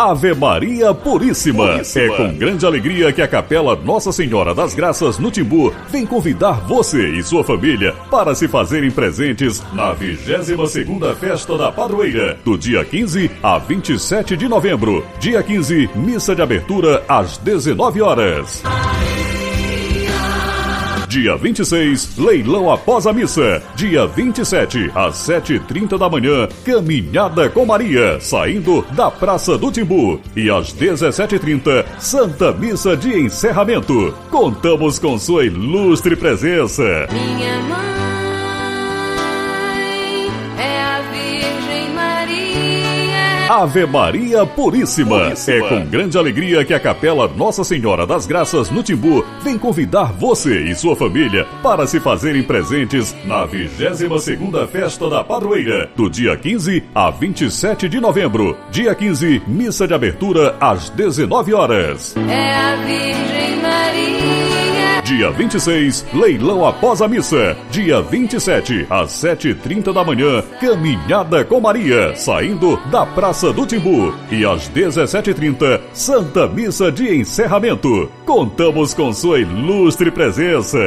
Ave Maria Puríssima. Puríssima. É com grande alegria que a Capela Nossa Senhora das Graças no Timbu vem convidar você e sua família para se fazerem presentes na 22 segunda Festa da Padroeira, do dia 15 a 27 de novembro. Dia 15, missa de abertura às 19 horas. Dia 26, leilão após a missa. Dia 27, às 7h30 da manhã, Caminhada com Maria, saindo da Praça do Timbu. E às 17h30, Santa Missa de Encerramento. Contamos com sua ilustre presença. Minha mãe. Ave Maria Puríssima. Puríssima. É com grande alegria que a Capela Nossa Senhora das Graças no Timbu vem convidar você e sua família para se fazerem presentes na 22 segunda Festa da Padroeira, do dia 15 a 27 de novembro. Dia 15, missa de abertura às 19 horas. É a Virgem Maria. Dia 26, leilão após a missa. Dia 27, às 7h30 da manhã, Caminhada com Maria, saindo da Praça do Timbu. E às 17h30, Santa Missa de Encerramento. Contamos com sua ilustre presença.